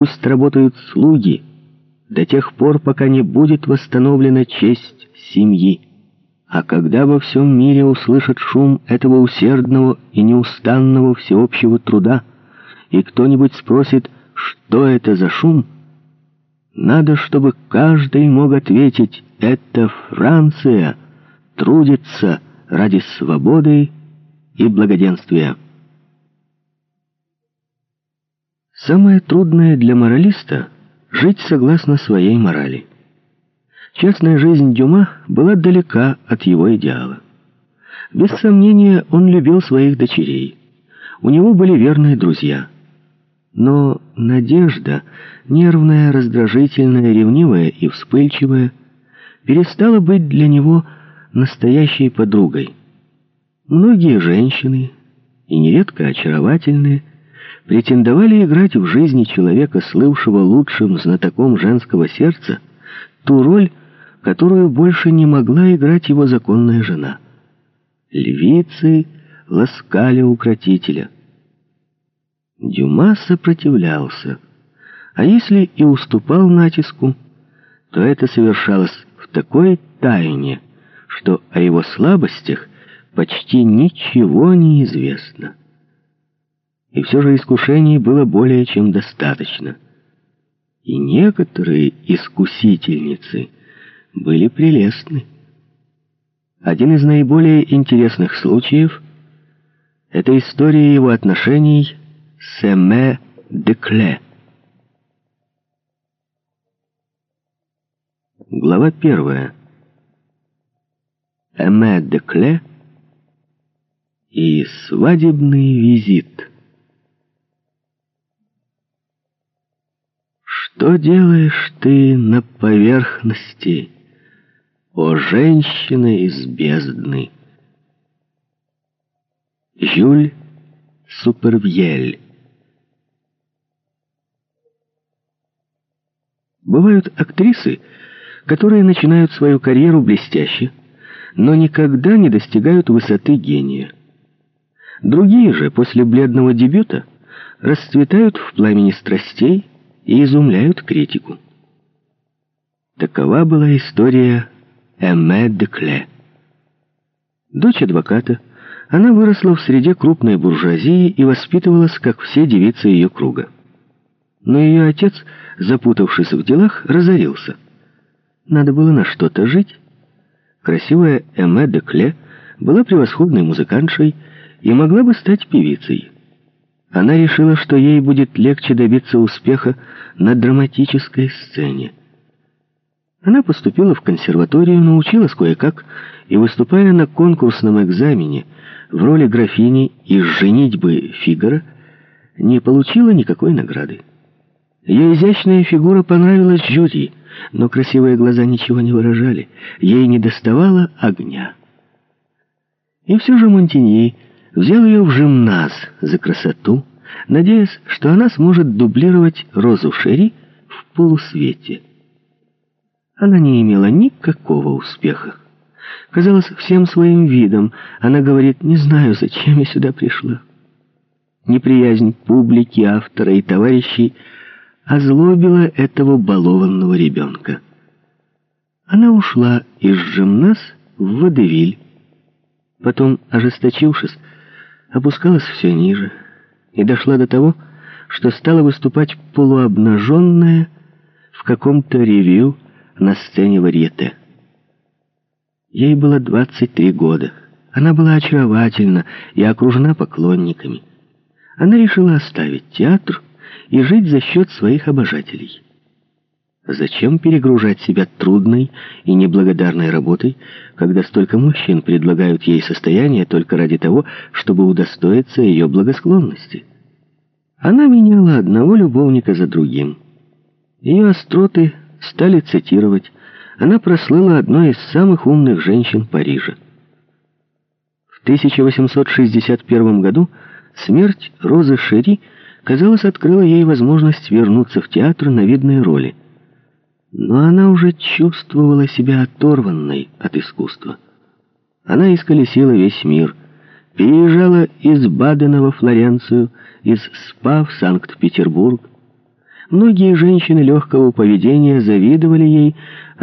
Пусть работают слуги до тех пор, пока не будет восстановлена честь семьи. А когда во всем мире услышат шум этого усердного и неустанного всеобщего труда, и кто-нибудь спросит, что это за шум, надо, чтобы каждый мог ответить, это Франция трудится ради свободы и благоденствия. Самое трудное для моралиста — жить согласно своей морали. Частная жизнь Дюма была далека от его идеала. Без сомнения, он любил своих дочерей. У него были верные друзья. Но надежда, нервная, раздражительная, ревнивая и вспыльчивая, перестала быть для него настоящей подругой. Многие женщины, и нередко очаровательные, претендовали играть в жизни человека, слывшего лучшим знатоком женского сердца, ту роль, которую больше не могла играть его законная жена. Львицы ласкали укротителя. Дюма сопротивлялся, а если и уступал натиску, то это совершалось в такой тайне, что о его слабостях почти ничего не известно. И все же искушений было более чем достаточно. И некоторые искусительницы были прелестны. Один из наиболее интересных случаев — это история его отношений с Эме де Кле. Глава первая. Эме де Кле и свадебный визит. Что делаешь ты на поверхности, о женщина из бездны? Жюль Супервьель Бывают актрисы, которые начинают свою карьеру блестяще, но никогда не достигают высоты гения. Другие же после бледного дебюта расцветают в пламени страстей, и изумляют критику. Такова была история Эмме де Кле. Дочь адвоката, она выросла в среде крупной буржуазии и воспитывалась, как все девицы ее круга. Но ее отец, запутавшись в делах, разорился. Надо было на что-то жить. Красивая Эмме де Кле была превосходной музыкантшей и могла бы стать певицей. Она решила, что ей будет легче добиться успеха на драматической сцене. Она поступила в консерваторию, научилась кое-как, и, выступая на конкурсном экзамене в роли графини из «Женитьбы Фигара», не получила никакой награды. Ее изящная фигура понравилась жюри, но красивые глаза ничего не выражали, ей не доставало огня. И все же Монтиньи взял ее в жимназ за красоту, надеясь, что она сможет дублировать Розу Шерри в полусвете. Она не имела никакого успеха. Казалось, всем своим видом она говорит, не знаю, зачем я сюда пришла. Неприязнь публики, автора и товарищей озлобила этого балованного ребенка. Она ушла из жимназ в водевиль. Потом, ожесточившись, опускалась все ниже и дошла до того, что стала выступать полуобнаженная в каком-то ревью на сцене варьете. Ей было 23 года. Она была очаровательна и окружена поклонниками. Она решила оставить театр и жить за счет своих обожателей. Зачем перегружать себя трудной и неблагодарной работой, когда столько мужчин предлагают ей состояние только ради того, чтобы удостоиться ее благосклонности? Она меняла одного любовника за другим. Ее остроты стали цитировать. Она прослыла одной из самых умных женщин Парижа. В 1861 году смерть Розы Шери, казалось, открыла ей возможность вернуться в театр на видные роли – но она уже чувствовала себя оторванной от искусства. Она исколесила весь мир, переезжала из Бадена во Флоренцию, из СПА в Санкт-Петербург, Многие женщины легкого поведения завидовали ей,